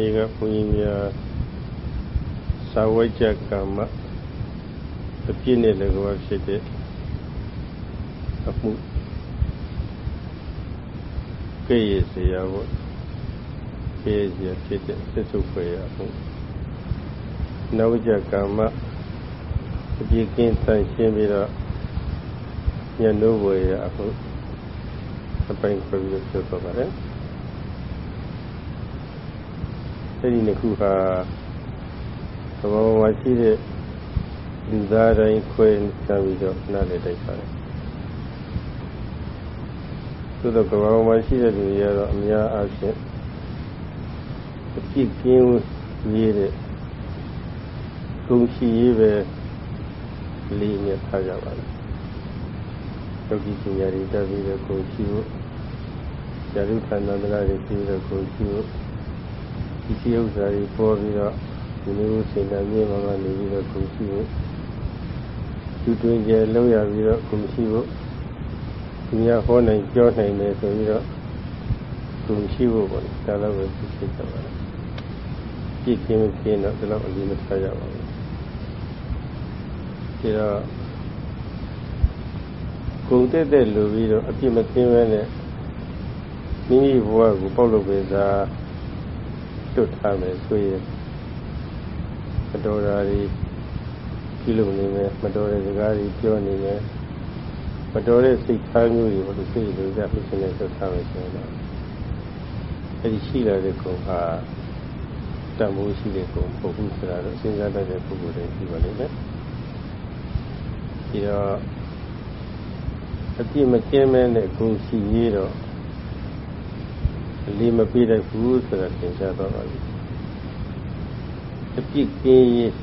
နေ့ကဘုန်းကြီးများသာဝကြကမ္မအပြည့်နဲ့လည်းကောဖြစ်တဲ့အမှုကိရစေရဖို့ကိရစေဖြစ်တဲ့သစ္စုဖွယ်ရမှုနောက်ကြကမ္မအပြည့်ကင်းဆန့်ရှင်းပြီးတော့ညနိုးဝယ်ရမှုအပိုင်းခွဲပြီးပြောသွားပါတယ် အဲ့ဒီနှစ်ခုဟာသဘောမှာရှိတဲ့လူသားတိုင်းခွဲခြားပြီးတော့နားလည်တိုက်ပါတယ်သို့တော့ကဘာမှာရှိတဲ့လူတွေကတော့အများအားဖြင့်အပြစ်ကင်းရေးတဲ့ဂုဏ်ရှိရေးပဲလေးနဲ့ထားကြပါလားယောဂီပညာတွေတက်ပြီးတော့ဂုဏ်ရှိဖို့ဇာတုဌာနန္တရာတွေပြီးတော့ဂုဏ်ရှိဖို့ ဒီရှိဥစ္စာတွေပေါ်ပြီးတော့ဒီလိုစိတ်ဓာတ်မြင့်မှကနေပြီးတော့ဂုဏ်ရှိဖို့သူတွင်ကျလုံးရပြီးတော့ဂုဏ်ရှိဖို့သူများဟောနိုင်ပြောနိုင်တယ်ဆိုပြီးတော့ဂုဏ်ရှိဖို့ပေါ့ဒါတော့ပဲသိစိတ်ကြပါလားကြည့်ခြင်းမဖြစ်တော့ဒီလောက်အလေးမထားရပါဘူးဒါတော့ဂုံတက်တဲ့လူပြီးတော့အပြစ်မကင်းပဲနဲ့မိမိဘဝကိုပေါက်လုပ်ပေးစား တွတ်ထားမယ်ဆိုရင်မတော်တာတွေပြုလုပ်နေမယ်မတော်တဲ့စကားတွေပြောနေမယ်မတော်တဲ့စိတ်ထားမျိုးတွေဘယ်လိုစိတ်လိုကြဖြစ်နေတွတ်ထားမယ်ဆိုရင်တော့အဲဒီရှိလာတဲ့ကုံဟာတန်ဖိုးရှိတဲ့ကုံပုဂ္ဂိုလ်ဆိုတာတော့စဉ်းစားတတ်တဲ့ပုဂ္ဂိုလ်တွေရှိပါလိမ့်မယ်ဒီတော့အပြစ်မကင်းမဲနဲ့ဂုဏ်ရှိရေးတော့ လေးမပေးတတ်ဘူးဆိုတာသင်ကြားတော့ပါပြီအပြစ်ကင်းရေး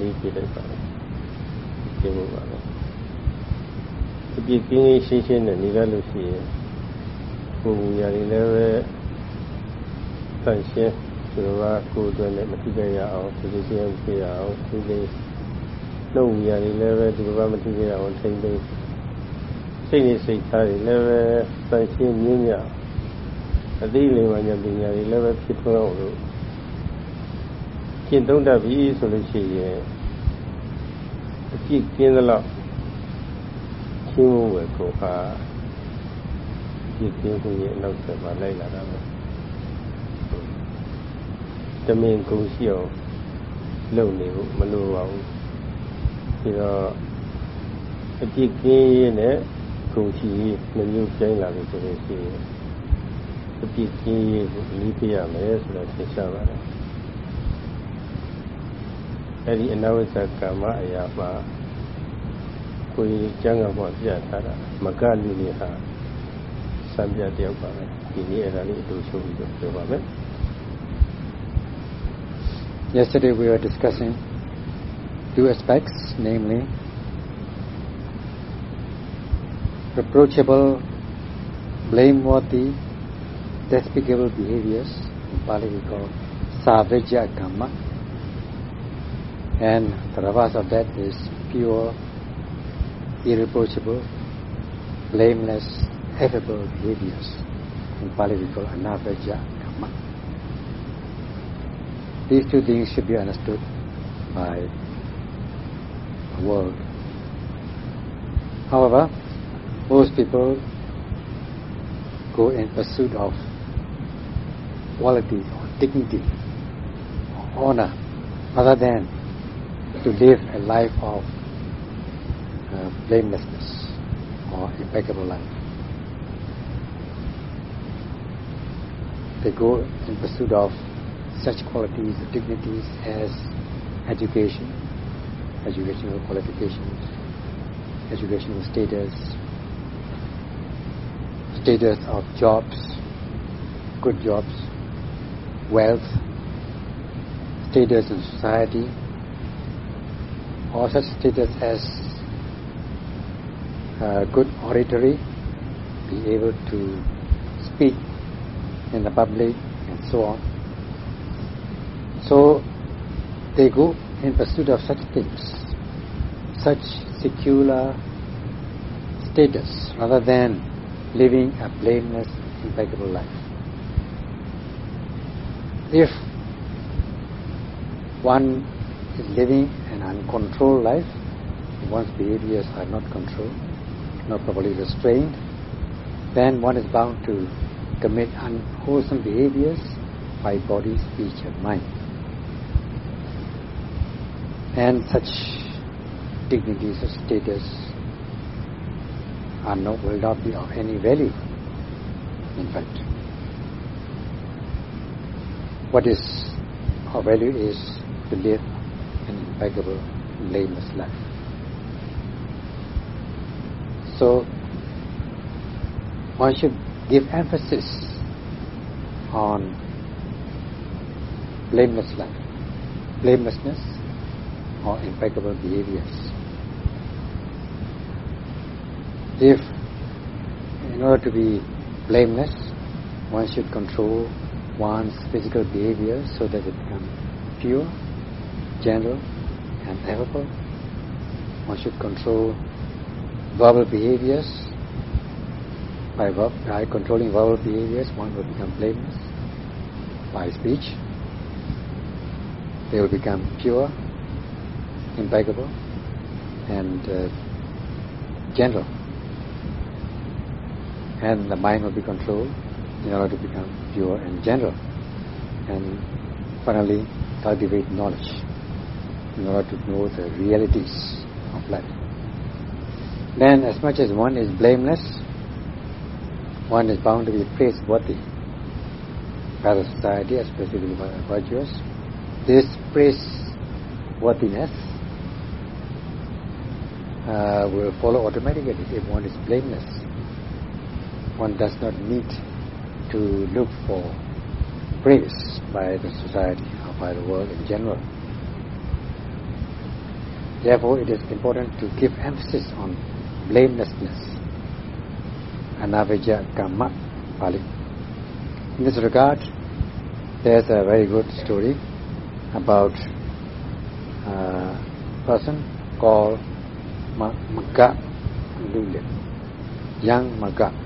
လေးပေးတတ်ပါလားကျင်းဖို့ပါလားအပြစ်ကင်းရေးရှင်းရှင်းနဲ့နေရလို့ရှိရင်ကိုယ်မူရာတွေလည်းပဲတန်ရှင်းဆိုတော့ကိုယ်အတွက်လည်းမထိခိုက်ရအောင်ဒီလိုရှင်းပြရအောင်ဒီလိုနှုတ်မူရာတွေလည်းပဲဒီလိုမထိခိုက်ရအောင်ထိမ့်သိမ်းစိတ်နဲ့စိတ်ထားတွေလည်းပဲတန်ရှင်းမြင်းမြ အသိလေးမှညာပညာတွေလည်းပဲဖြစ်ထွန်းအောင်လို့ကျင့်သုံးတတ်ပြီဆိုလို့ရှိရင်အကြည့်ကျင်းသလောက်ချင်းဝယ်ကိုဟာကြည့်ကျင်းကိုရဲ့နောက်ဆက်မှာလိုက်လာတာပဲတမင်ကုန်ရှိအောင်လုပ်နေဖို့မလိုပါဘူးပြီးတော့အကြည့်ကျင်းရဲ့နဲ့ကုန်ရှိမျိုးမျိုးကျင်းလာလို့ဆိုလို့ရှိရင်အပြစ်ကင်း ရေးကိုလေးပြရမယ်ဆိုတော့သင်ရှားပါတယ်အဲ့ဒီအနာဝိဇ္ဇကမ္မအရာမှာကိုယ်ကျမ်းကပေါ်ပြထားတာမကလူတွေဟာစံပြတယောက်ပါပဲဒီနေ့အဲ့ဒါလေးအတူချုပ်ပြီးတော့ပြောပါမယ် Yesterday we were discussing two aspects, namely reproachable, blameworthy, despicable behaviors, in Pali we call savajja kamma, and the reverse of that is pure, irreproachable, blameless, affable behaviors. In Pali we call anavajja kamma. These two things should be understood by the world. However, most people go in pursuit of quality or dignity or honor rather than to live a life of uh, blamelessness or impeccable life. They go in pursuit of such qualities or dignities as education, educational qualifications, educational status, status of jobs, good jobs, wealth, status in society, or such status as uh, good oratory, be able to speak in the public, and so on. So they go in pursuit of such things, such secular status, rather than living a blameless, impeccable life. If one is living an uncontrolled life, one's behaviors are not controlled, not properly restrained, then one is bound to commit unwholesome behaviors by body, speech and mind. And such dignities or status are not, will not be of any value, in fact. What is our value is to live an impeccable, blameless life. So, one should give emphasis on blameless life, blamelessness or impeccable behaviors. If in order to be blameless, one should control one's physical behavior so that it becomes pure, gentle, and affable. One should control verbal behaviors. By, by controlling verbal behaviors, one will become blameless. By speech, they will become pure, impeccable, and uh, gentle. And the mind will be controlled in order to become pure and gentle. And finally, cultivate knowledge in order to know the realities of life. Then, as much as one is blameless, one is bound to be praiseworthy by the society, especially by the virtuous. This praiseworthiness uh, will follow automatically if one is blameless. One does not need to look for praise by the society or by the world in general. Therefore, it is important to give emphasis on blamelessness, anavajja kamma Pali. In this regard, there's a very good story about a person called Magha Lulin, young Magha.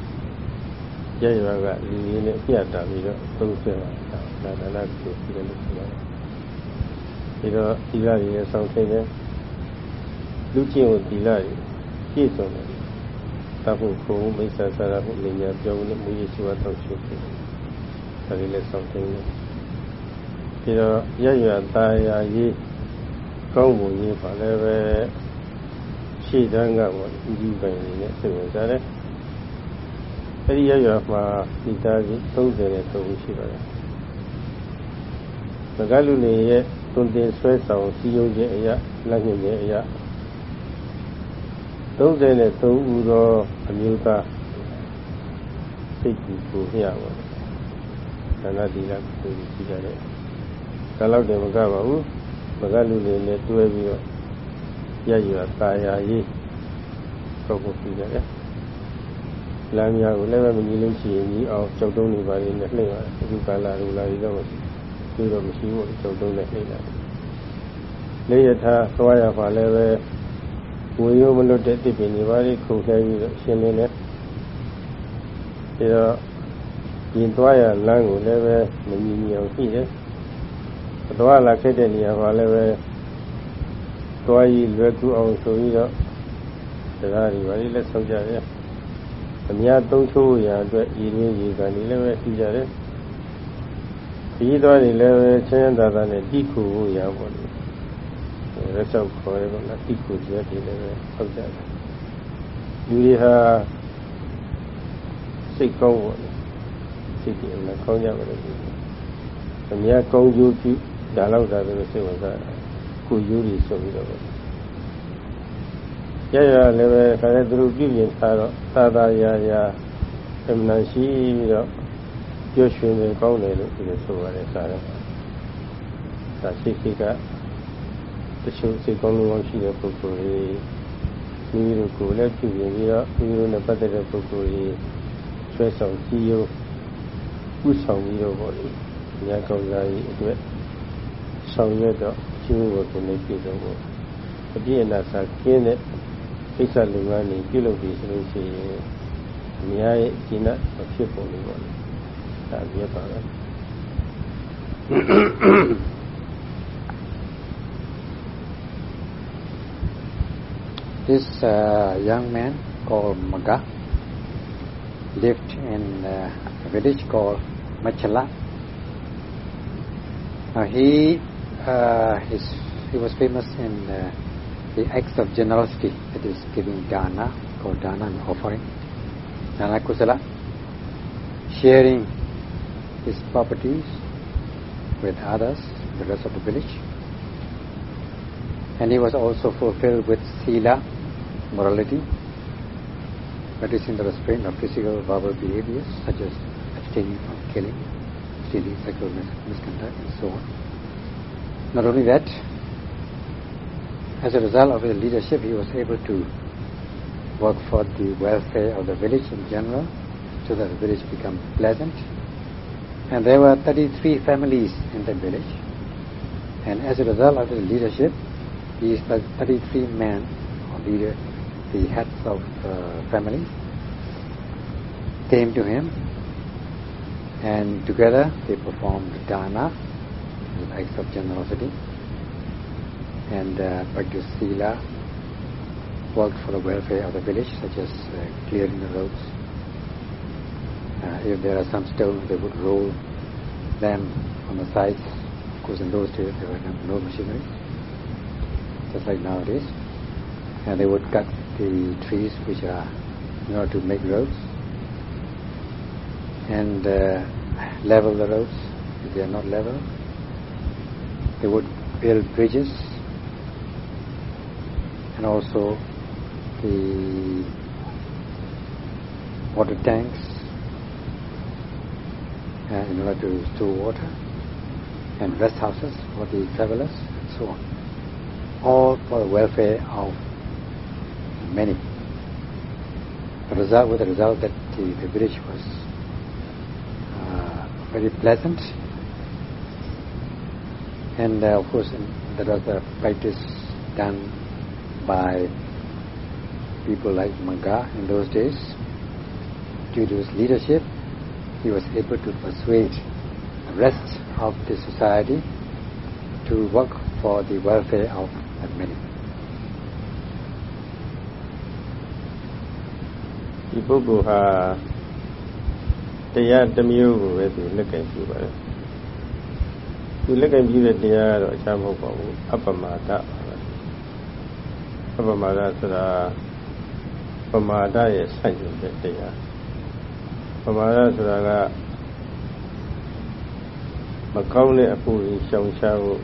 ရရကလူရင်းနဲ့အပြတ်တာပြီးတော့သုံးဆွဲတာဒါဒါနကုသိုလ်ဖြစ်တယ်လို့ဆိုပါတယ်ဒီတော့ဒီလာရည်နဲ့ဆောင်းသိတယ်လူချင်းကိုဒီလာရည်ပြည့်စုံတယ်သဘုခုံမိစ္ဆာစာရဟုနေညာပြောလို့မူရရှိဝတ်တော့ရှိတယ်ဒါလေးလည်းဆောင်းသိတယ်ဒီတော့ရရတာယာရေးကောင်းမှုရေးပါလည်းပဲရှေ့တန်းကပေါ့ဥပ္ပိုင်နေနဲ့စိတ်ဝင်စားတယ် အဲဒီရရမှာမိသားစု30နဲ့သုံးရှိပါတယ်မကလူနေရဲ့တွင်တင်ဆွဲဆောင်စီယုံခြင်းအရာလက်ညှိခြင်းအရာ33ဦးသောအမျိုးသားစိတ်ကူကိုမျှပါသန္တာတိလကိုကြည့်ကြတယ်ဒါတော့တယ်မကပါဘူးမကလူတွေနဲ့တွဲပြီးတော့ရရတာယာရေးပုဂ္ဂိုလ်ကြည့်ကြတယ် လမ်းများကိုလည်းမမြင်လို့ရှိရင်ကြီးအောင်ကြောက်တုံးနေပါလေနဲ့နှိမ့်ပါတယ်အခုကာလရူလာကြီးတော့မရှိတော့မရှိဘူးကြောက်တုံးနဲ့နှိမ့်တာလေးရထားသွားရပါလည်းပဲဝေရောမလွတ်တဲ့တစ်ပင်တွေပါလေခုန်ခဲပြီးတော့ရှင်းနေတယ်ဒါတော့ရင်သွားရလမ်းကိုလည်းပဲမမြင်မြင်အောင်ရှိတယ်အသွားလာခဲ့တဲ့နေရာပါလည်းပဲသွားရည်လွယ်ကူအောင်ဆိုပြီးတော့တရားတွေပါလေလက်ဆောက်ကြတယ် အများသုံးချိုးရာအတွက်ရည်ရင်းရည်ကန်တွေလည်းပဲရှိကြတယ်ဒီသွားတွေလည်းပဲချမ်းသာသာနဲ့တိခုဖို့ရပါလို့ရက်ဆောက်ခေါ်ရတော့တိခုကျဲတွေလည်းပဲဆောက်ကြတယ်လူတွေဟာစိတ်ကောင်းဖို့စိတ်ကြီးအမှကောင်းကြပါလို့အများကောင်းကျိုးပြုဒါတော့ဒါဆိုစိတ်ဝင်စားကိုယူရီဆိုပြီးတော့ ရရလည်းပဲခါတဲ့သူတို့ပြုပြင်ထားတော့သာသာရာရာအမှန်ရှိပြီးတော့ပြောရွှင်နေကောင်းတယ်လို့ဒီလိုဆိုရတယ်စားတယ်ဒါစိတ်စိတ်ကတချို့စိတ်ကောင်းလုံးရှိတဲ့ပုဂ္ဂိုလ်တွေမိမိတို့ကိုယ်လည်းပြုပြင်ပြီးတော့မိမိတို့နဲ့ပတ်သက်တဲ့ပုဂ္ဂိုလ်တွေဆွဲဆောင်ကြည့်ရုံဥဆောင်ပြီးတော့ပေါ့လေဉာဏ်ကောင်းစားရေးအတွက်ဆောင်ရွက်တော့ကျိုးကိုကိုယ်နဲ့ပြည့်စုံဖို့အပြည့်အနာစာကင်းတဲ့ This uh, young man called Magha lived in uh, a village called Macala. He uh, his, he was famous in uh, the acts of generosity, that is giving dana, called dana and offering, dana kusala, sharing his properties with others, the rest of the village. And he was also fulfilled with sila, morality, practicing the restraint of physical verbal behaviors such as abstaining from killing, stealing, sexual misconduct, and so on. Not only that, as a result of his leadership, he was able to work for the welfare of the village in general, so that the village become pleasant. And there were 33 families in the village. And as a result of his leadership, these 33 men, leader, the heads of uh, families, came to him and together they performed dana, acts of generosity, and uh, worked for the welfare of the village, such as uh, clearing the roads. Uh, if there are some stones, they would roll them on the sides. Of course, in those days there were no, no machinery, just like nowadays. And they would cut the trees which are in order to make roads and uh, level the roads if they are not level. They would build bridges and also the water tanks uh, in order to store water and rest houses for the travelers and so on. All for the welfare of many. The result with the result that the, the village was uh, very pleasant and uh, of course that was the practice done by people like Magha in those days. Due to his leadership, he was able to persuade the rest of the society to work for the welfare of the many. The Buddha ha တရားတစ်မျိုးကိုပဲသူလက်ကင်ပြုပါတယ်။သူလက်ကင်ပြုတဲ့တရားကတော့အခြားမဟုတ်ပါဘူး။အပ္ပမာဒပါ ပဲအပ္ပမာဒဆိုတာပမာဒရဲ့ဆန့်ကျင်တဲ့တရားပမာဒဆိုတာကမကောင်းတဲ့အဖို့ကြီးရှောင်ရှားဖို့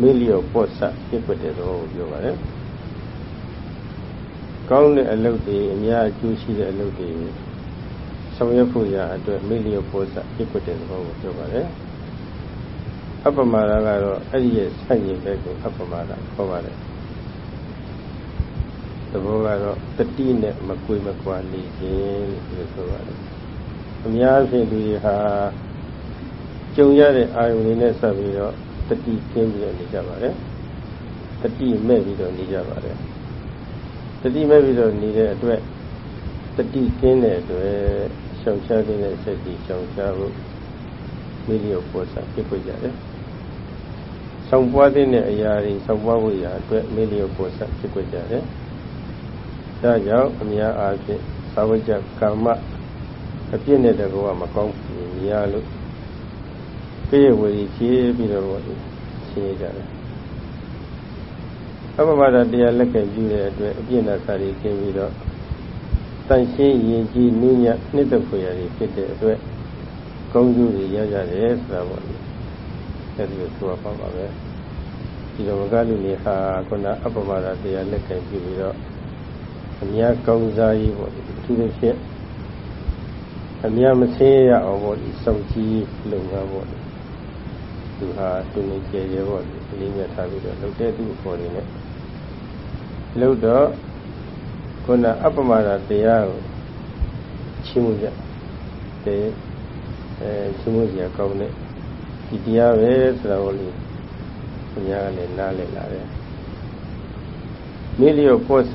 မိလျော့ပော့ဆပြစ်ပွက်တဲ့သဘောကိုပြောပါတယ်ကောင်းတဲ့အလုပ်တွေအများအကျိုးရှိတဲ့အလုပ်တွေဆောင်ရွက်ဖို့ရအတွက်မိလျော့ပောစပြစ်ကွက်တဲ့သဘောကိုပြောပါတယ်အပ္ပမာဒကတော့အဲ့ဒီရဲ့ဆန့်ကျင်ဘက်ကိုအပ္ပမာဒခေါ်ပါတယ် သဘောကတော့တတိနဲ့မကွေမကွာနေခြင်းလို့ဆိုပါတယ်အများဖြင့်လူတွေဟာကြုံရတဲ့အာယုန်တွေနဲ့ဆက်ပြီးတော့တတိကျင်းပြီးတော့နေကြပါတယ်တတိမဲ့ပြီးတော့နေကြပါတယ်တတိမဲ့ပြီးတော့နေတဲ့အတွက်တတိကျင်းတဲ့အတွက်ရှောင်ရှားတဲ့စိတ်ကြီးရှောင်ရှားဖို့မိလျောပေါ်စားဖြစ်ကြတယ်။ဆောင်ပွားတဲ့အရာတွေဆောင်ပွားဖို့ရာအတွက်မိလျောပေါ်စားဖြစ်ကြတယ်။ ဒါကြောင့်အများအားဖြင့်သာဝကြကာမအပြစ်နဲ့တကောမကောင်းဘူးများလို့ပြည့်ဝေကြီးပြီးတော့ရှင်းကြတယ်။အပ္ပမဒတရားလက်ကင်ပြုတဲ့အတွက်အပြည့်နဲ့စာရီကျင်းပြီးတော့တန်ရှင်းရင်ကြီးနုညနှစ်သက်ဖွယ်ရာတွေဖြစ်တဲ့အတွက်ကောင်းကျိုးတွေရကြတယ်ဆိုတာပေါ့လေအဲဒီလိုဆိုပါပါပဲဒီလိုမကလူနေဟာခုနအပ္ပမဒတရားလက်ကင်ပြုပြီးတော့ အများကောင်းစားရေးပေါ့ဒီသူတွေဖြစ်အများမဆင်းရအောင်ပေါ့ဒီစောင့်ကြည့်လုပ်ငန်းပေါ့ဒီသူဟာသူနေကြရဲပေါ့အလေးမြတ်ထားပြီးတော့လှုပ်တဲ့သူ့ပေါ်နေနဲ့လှုပ်တော့ခုနအပ္ပမဒတရားကိုချီးမွမ်းကြတဲ့အဲချီးမွမ်းစရာကောင်းတဲ့ဒီတရားပဲဆိုတာကိုလေဘုရားကလည်းနားလည်လာတယ်မိလျော့ပောဆ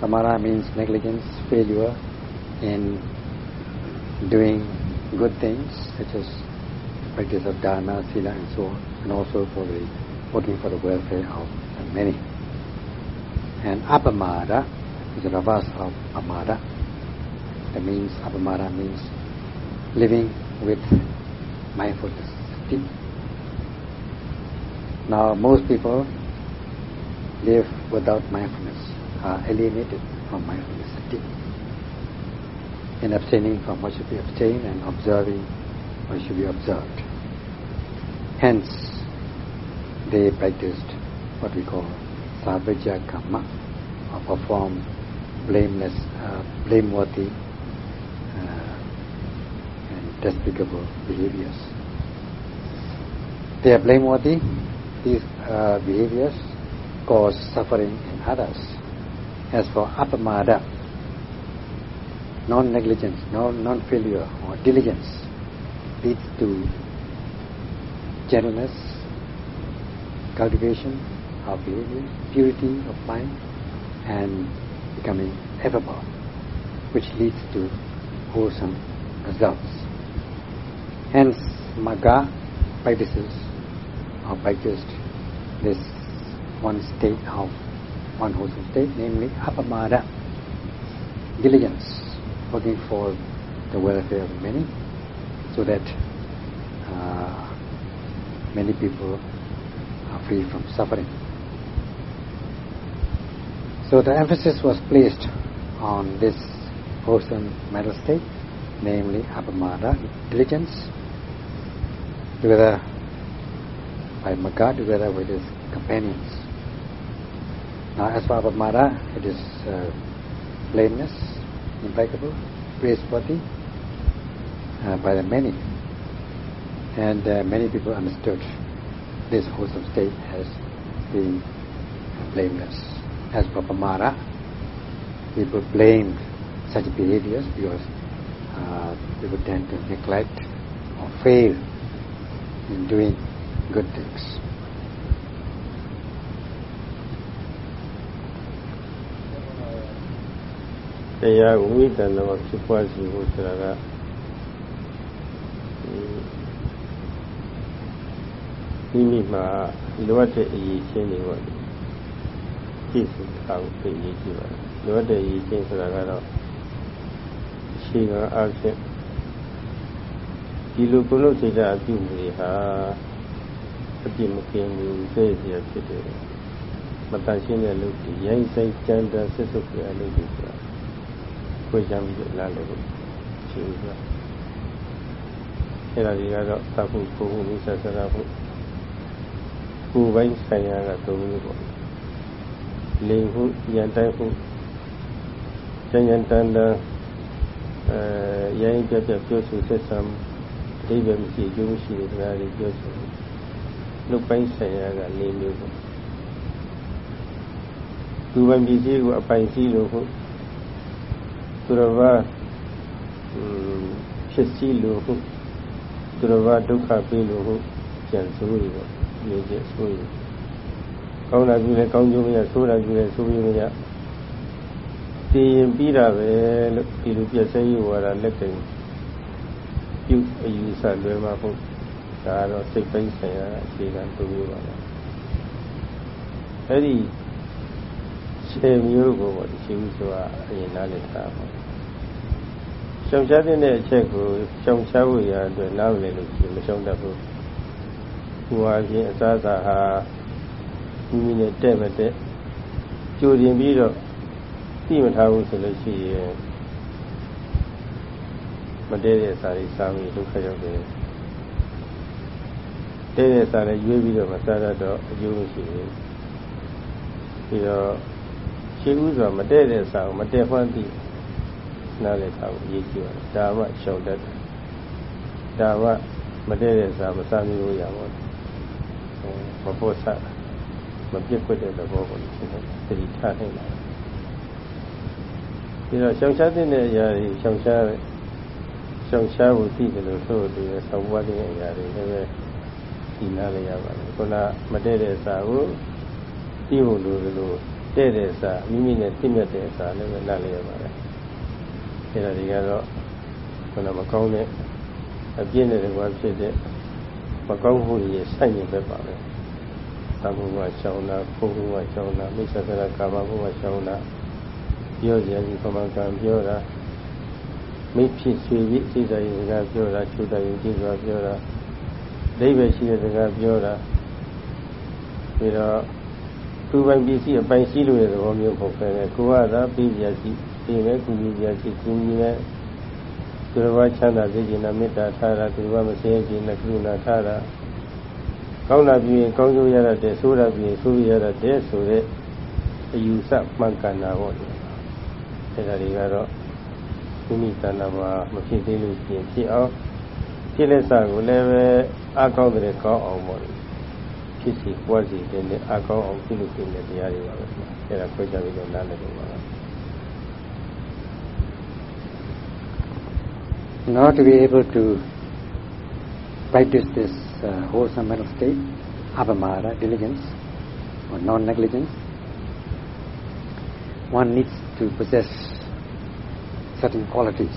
Pamada means negligence, failure in doing good things such as practice of dharma, sila and so on, and also for the working for the welfare of many. And apamada is the reverse of pamada. That means apamada means living with mindfulness. Now most people live without mindfulness, are alienated from mindfulness in abstaining from what should be abstained and observing what should be observed. Hence, they practiced what we call savajja karma, or perform blameless, uh, blameworthy uh, and despicable behaviors. They are blameworthy. These uh, behaviors cause suffering in others. As for apamada, non-negligence, non-failure or diligence leads to gentleness, cultivation of behavior, purity of mind and becoming affable, which leads to wholesome results. Hence, Magha practices or practiced this one state of one wholesome state, namely apamada, diligence working for the welfare of many so that uh, many people are free from suffering. So the emphasis was placed on this wholesome mental state, namely apamada, diligence, together by Magha, together with his companions. Now as for apamada, it is uh, blameless, impeccable, praiseworthy uh, by the many. And uh, many people understood this wholesome state as being blameless. As for Pamada, people blamed such behaviors because uh, people tend to neglect or fail in doing good things. တရားဝိတန်တော့ဖြစ်ပွားစီဖို့ဆိုတာကမိမိမှာလိုအပ်တဲ့အရေးချင်းတွေပေါ့ပြည့်စုံအောင်ပြည့်ရည်ကြည့်ပါလိုအပ်တဲ့အရေးချင်းဆိုတာကတော့ရှိကအားဖြင့်ဒီလိုကုလို့စိတ်ဓာတ်အပြုမှုတွေဟာအပြစ်မကင်းဘူးသိရဖြစ်တယ်မတန်ရှင်းတဲ့လုပ်တွေရိုင်းစိုက်ကြမ်းတမ်းဆွဆွပြအလုပ်တွေဆိုတာ ခွေချမ်းပြီးလာလို့ရှိဘူးဆိုအဲ့ဒါကြီးကတော့သတ်ဖို့ကိုယ်ကိုဆက်စရာဖို့ကိုယ်ပိုင်းဆိုင်ရာကသုံးမျိုးပေါ့လိန်ဖို့ရန်တိုက်ဖို့ကျန်ကျန်တန်တန်အဲရိုင်းပြပြပြောဆိုဆက်ဆံအဓိပ္ပာယ်မရှိအကျိုးမရှိတဲ့စကားတွေပြောဆိုလုတ်ပိုင်းဆိုင်ရာက၄မျိုးပေါ့သူပိုင်ပစ္စည်းကိုအပိုင်စည်းလို့ဟုတ် သူတော်ဘာဖြစ်စည်းလို့ဟုတ်သူတော်ဘာဒုက္ခပေးလို့ဟုတ်ကြံစိုးရပေါ့နေကျစိုးရကောင်းတာပြုလဲကောင်းကျိုးမရဆိုးတာပြုလဲဆိုးပြီးမရတည်ရင်ပြီးတာပဲလို့ဒီလိုပြည့်စဲရေးဝါဒလက်ကင်ပြုအယူဆလွဲမှာဟုတ်ဒါကတော့စိတ်ပိုင်းဆိုင်ရာအခြေခံတူမျိုးပါပဲအဲ့ဒီ ခြေမျိုးကိုပေါ့ဒီရှိဦးဆိုတာအရင်နားလည်ထားပါရှောင်ရှားတဲ့အချက်ကိုရှောင်ရှားဖို့ရအတွက်နားမလည်လို့ရှိရင်မရှောင်တတ်ဘူးဟိုအချင်းအစားအစာဟာမိမိနဲ့တဲ့မတဲ့ကြိုတင်ပြီးတော့သိမထားဘူးဆိုလို့ရှိရင်မတည့်တဲ့စာတွေစားပြီးဒုက္ခရောက်တယ်တည့်တဲ့စာတွေရွေးပြီးတော့မစားတော့အကျိုးမရှိဘူးပြီးတော့ ရှိဦးဆိုမတည့်တဲ့စာကိုမတည့်မှန်းသိနားလည်ထားဖို့အရေးကြီးပါတယ်ဒါမှရှောင်တတ်တယ်ဒါမှမတည့်တဲ့စာမစားမျိုးရပါဘူးမဖို့စားမပြစ်ခွက်တဲ့သဘောကိုသိတယ်သတိထားနိုင်တယ်ပြီးတော့ရှောင်ရှားတဲ့အရာတွေရှောင်ရှားရှောင်ရှားဖို့သိတယ်လို့ဆိုတယ်ဆောင်းပွားတဲ့အရာတွေလည်းပဲဒီနားလေးရပါတယ်ခုနမတည့်တဲ့စာကိုပြီးဖို့လိုလို့ တဲ့တဲ့စာမိမိနဲ့သိမြတ်တဲ့စာလည်းပဲနားလေးရပါတယ်အဲဒါတွေကတော့ခုနမကောင်းတဲ့အပြည့်နဲ့တကွာဖြစ်တဲ့မကောင်းမှုတွေဆိုင်နေပဲပါပဲသံဃာကရှောင်းတာဘုံကရှောင်းတာမိစ္ဆာကကာမဘုံကရှောင်းတာပြောကြရင်ပမာကံပြောတာမိဖြစ်ဆွေပြီးစိတ်ဆိုင်စကားပြောတာချုပ်တယ်ကြည့်စွာပြောတာဒိဗ္ဗေရှိတဲ့စကားပြောတာပြီးတော့ သူပိုင်ပစ္စည်းအပိုင်ရှိလို့တဲ့သဘောမျိုးပုံပဲကိုကသာပြီးပြစီပြီးမဲ့ကုကြီးပြစီကုကြီးနဲ့သူတော်ဘာချမ်းသာစေခြင်းနဲ့မေတ္တာထားတာသူတော်ဘာမဆင်းခြင်းနဲ့ကရုဏာထားတာကောင်းတာပြီးရင်ကောင်းကျိုးရတတ်တယ်ဆိုးတာပြီးရင်ဆိုးရတတ်တယ်ဆိုတဲ့အယူဆမှန်ကန်တာပေါ့လေအဲဒါတွေကတော့မိမိတဏ္ဍာမှာမဖြစ်သေးလို့ပြင်ဖြစ်အောင်ဖြစ်လက်စကိုလည်းပဲအကောင်းတဲ့ကောင်းအောင်ပေါ့လေ ဖြစ်စီပွက်စီတဲ့နဲ့အကောင်းအောင်ပြုလုပ်တဲ့တရားတွေပါပဲ။အဲဒါခွဲခြားပြီးတော့နားလည်လို့ပါလား။ Not to be able to practice this uh, wholesome mental state, apamada, diligence, or non-negligence, one needs to possess certain qualities.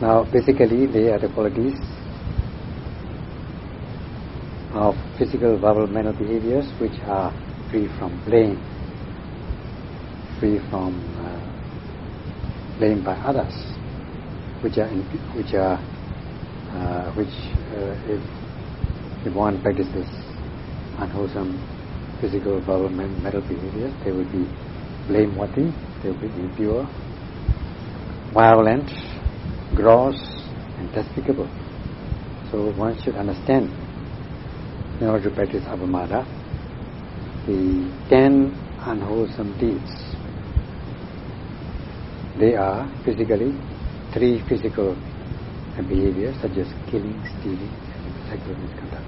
Now, basically, they are the qualities of physical, verbal, mental behaviors which are free from blame, free from uh, blame by others, which are in, which are uh, which uh, if if one practices unwholesome physical, verbal, mental behaviors, they will be blameworthy, they will be impure, violent, gross, and despicable. So one should understand, practice apamada, the ten unwholesome deeds. They are physically three physical behaviors such as killing, stealing, and sexual misconduct.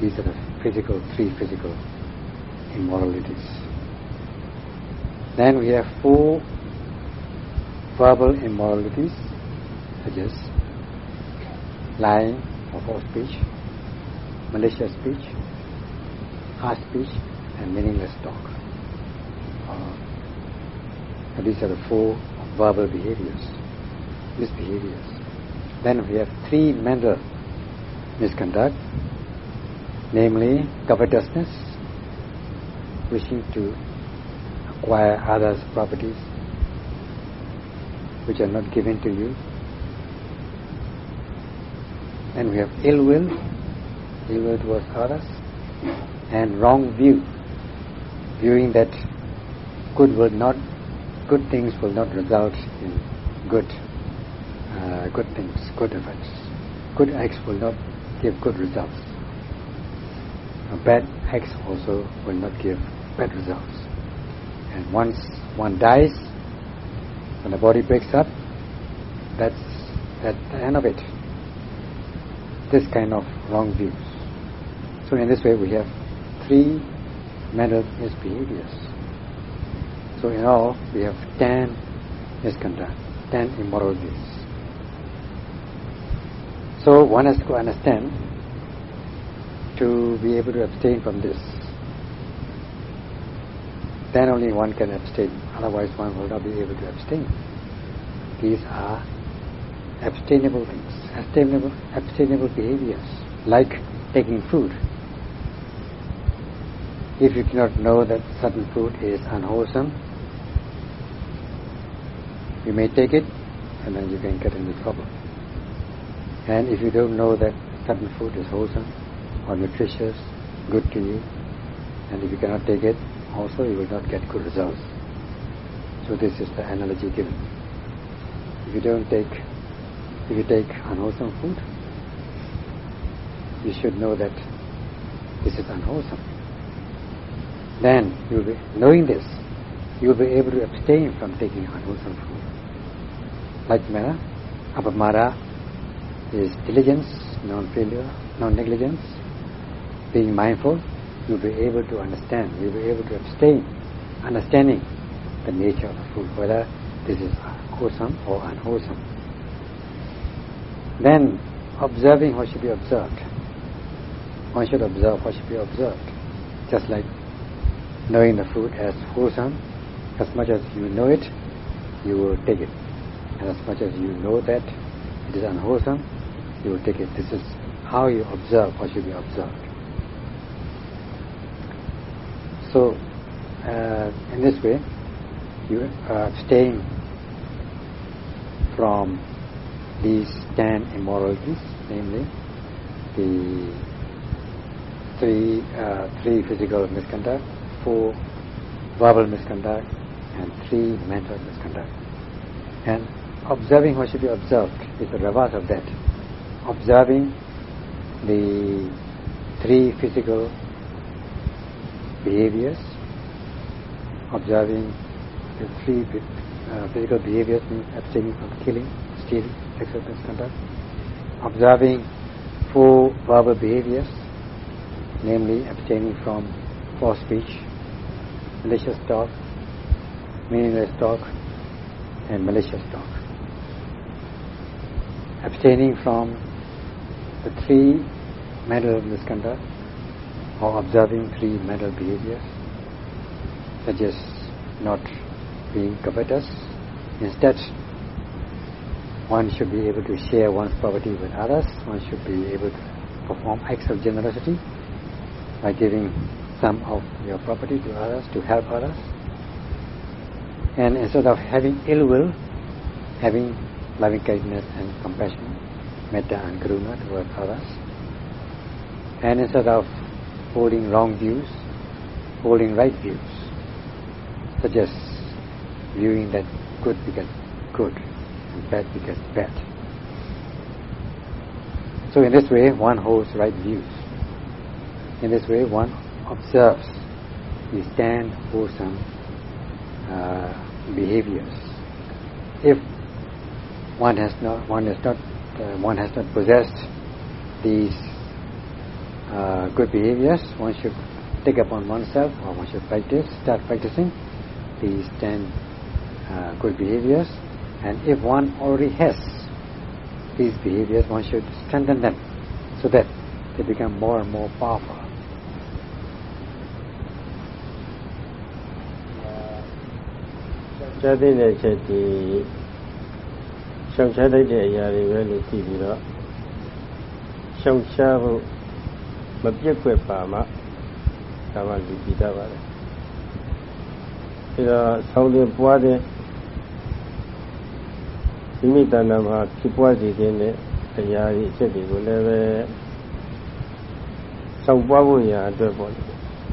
These are the physical, three physical immoralities. Then we have four verbal immoralities, such as lying or false speech, malicious speech, harsh speech, and meaningless talk. Uh, these are the four verbal behaviors, misbehaviors. Then we have three mental misconduct, namely covetousness, wishing to acquire others' properties which are not given to you. And we have ill will, will towards others, and wrong view, viewing that good will not, good things will not result in good, uh, good things, good effects. Good acts will not give good results. A Bad acts also will not give bad results. And once one dies, when the body breaks up, that's at the end of it. This kind of wrong views. So in this way we have three mental misbehaviors. So in all we have ten misconduct, ten immoral deeds. So one has to understand to be able to abstain from this. Then only one can abstain, otherwise one will not be able to abstain. These are abstainable things, abstainable, abstainable behaviors, like taking food. If you do not know that certain food is unwholesome, you may take it and then you can get into trouble. And if you don't know that certain food is wholesome or nutritious, good to you, and if you cannot take it, also you will not get good results. So this is the analogy given. If you don't take, if you take unwholesome food, you should know that this is unwholesome. Then you will be, knowing this, you will be able to abstain from taking unwholesome food. Like manner, apamada is diligence, non-failure, non-negligence. Being mindful, you'll be able to understand, you'll be able to abstain, understanding the nature of the food, whether this is wholesome or unwholesome. Then, observing what should be observed. One should observe what should be observed. Just like knowing the food as wholesome, as much as you know it, you will take it. And as much as you know that it is unwholesome, you will take it. This is how you observe what should be observed. So, uh, in this way, you are abstain from these ten immoralities, namely the three uh, three physical misconduct, four verbal misconduct, and three mental misconduct. And observing what should be observed is the reverse of that. Observing the three physical behaviors, observing the three uh, physical behaviors means abstaining from killing, stealing, sexual misconduct, observing four verbal behaviors, namely abstaining from false speech, malicious talk, meaningless talk, and malicious talk. Abstaining from the three mental misconduct, or observing three mental behaviors, such as not being covetous. Instead, one should be able to share one's property with others. One should be able to perform acts of generosity by giving some of your property to others to help others. And instead of having ill will, having loving kindness and compassion, metta and karuna towards others. And instead of holding wrong views, holding right views, such as viewing that good becomes good and bad becomes bad. So in this way, one holds right views. In this way, one observes these ten wholesome uh, behaviors. If one has not, one has not, uh, one has not possessed these uh, good behaviors, one should take upon oneself or one should practice, start practicing these ten uh, good behaviors and if one already has these behaviors, one should strengthen them so that they become more and more powerful. ကြားသိတဲ့ချက်ဒီရှောင်ရှားလိုက်တဲ့အရာတွေပဲလို့သိပြီးတော့ရှောင်ရှားဖို့မပြည့်ွက်ပါမှဒါမှလူကြည့်တတ်ပါတယ်အဲတော့ဆောင်းတဲ့ပွားတဲ့မိမိတဏ္ဍာမှာဖြစ်ပွားစေတဲ့အရာတွေအချက်တွေကိုလည်းပဲဆောင်းပွားဖို့ရာအတွက်ပေါ့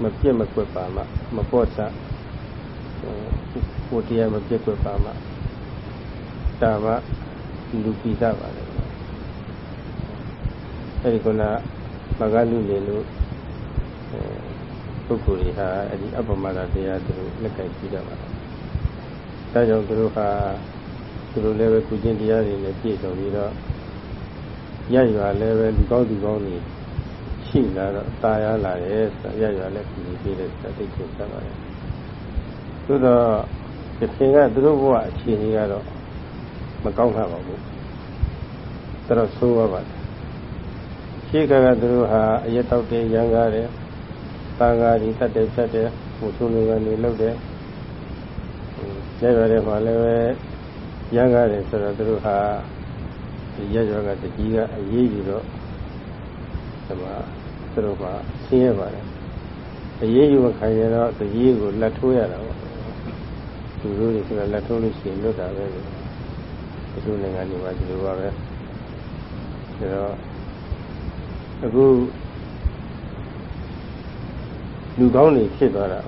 မပြည့်မကွက်ပါမှမပေါ့ဆ ကိုတရားမပြည့်ကွက်ပါမှဒါမှလူပိသပါလေအဲဒီကမဂလူလေလို့ပုဂ္ဂိုလ်တွေဟာအဲဒီအပ္ပမဒတရားသူတို့လက်ကင်ကြည့်ကြပါလားဒါကြောင့်သူတို့ဟာသူတို့လည်းပဲကုကျင့်တရားတွေနဲ့ပြည့်စုံပြီးတော့ရရွာလည်းပဲလူကောင်းလူကောင်းတွေရှိလာတော့ตายရလာရဲ့ဆိုရရွာလည်းပြည်ပြီးတဲ့သိသိချင်ပါတယ် သို့တော့ဒီခင်ကသူတို့ဘဝအခြေအနေကတော့မကောင်းတာပါဘူးတော်တော်ဆိုးပါပါတယ်ရှိကကသူတို့ဟာအရက်တောက်တယ်ရံကားတယ်တန်ဃာကြီးတတ်တယ်ဖြတ်တယ်ဟိုသူလူကနေလှုပ်တယ်ကျဲရတဲ့မှာလည်းပဲရံကားတယ်ဆိုတော့သူတို့ဟာဒီရက်ရောကတကြီးကအရေးယူတော့ဒီမှာသူတို့ကဆင်းရဲပါတယ်အရေးယူခံရတော့တကြီးကိုလက်ထိုးရတာ ပေါ့သူတို့တွေဆိုတာလက်ထိုးလို့ရှိရင်လွတ်တာပဲဒီလိုနိုင်ငံတွေမှာဒီလိုပါပဲဒါတော့အခုလူကောင်းတွေဖြစ်သွားတာ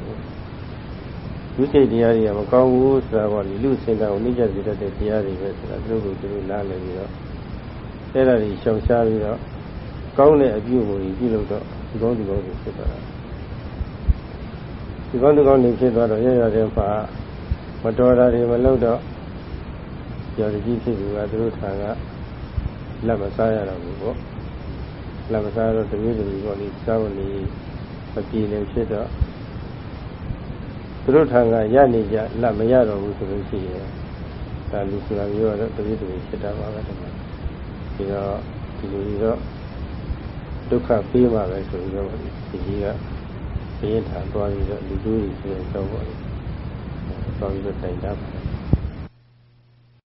လူစိတ်တရားတွေကမကောင်းဘူးဆိုတာကလူစင်တာကိုနှိမ့်ကျစေတတ်တဲ့တရားတွေပဲဆိုတာသူတို့ကသူတို့နားလည်ပြီးတော့အဲ့ဒါတွေရှောင်ရှားပြီးတော့ကောင်းတဲ့အပြုအမူတွေပြုလုပ်တော့ဒီကောင်းဒီကောင်းတွေဖြစ်သွားတာဒီကောင်းဒီကောင်းတွေဖြစ်သွားတော့ရရတဲ့ပါ မတော်တာတွေမလုပ်တော့ကြော်ကြီးဖြစ်သူကသူတို့ထံကလက်မစားရတော့ဘူးပေါ့လက်မစားတော့တမျိုးတမျိုးပေါ့လေစားဖို့နေမပြေလည်ဖြစ်တော့သူတို့ထံကရနေကြလက်မရတော့ဘူးဆိုလို့ရှိရင်ဒါလူဆိုတာမျိုးတော့တမျိုးတမျိုးဖြစ်တာပါပဲတမန်ဒီတော့ဒီလိုကြီးတော့ဒုက္ခပေးမှာပဲဆိုပြီးတော့ဒီကြီးကဘင်းထံသွားပြီးတော့လူတို့ကြီးဆိုတော့ပေါ့ So 个等一下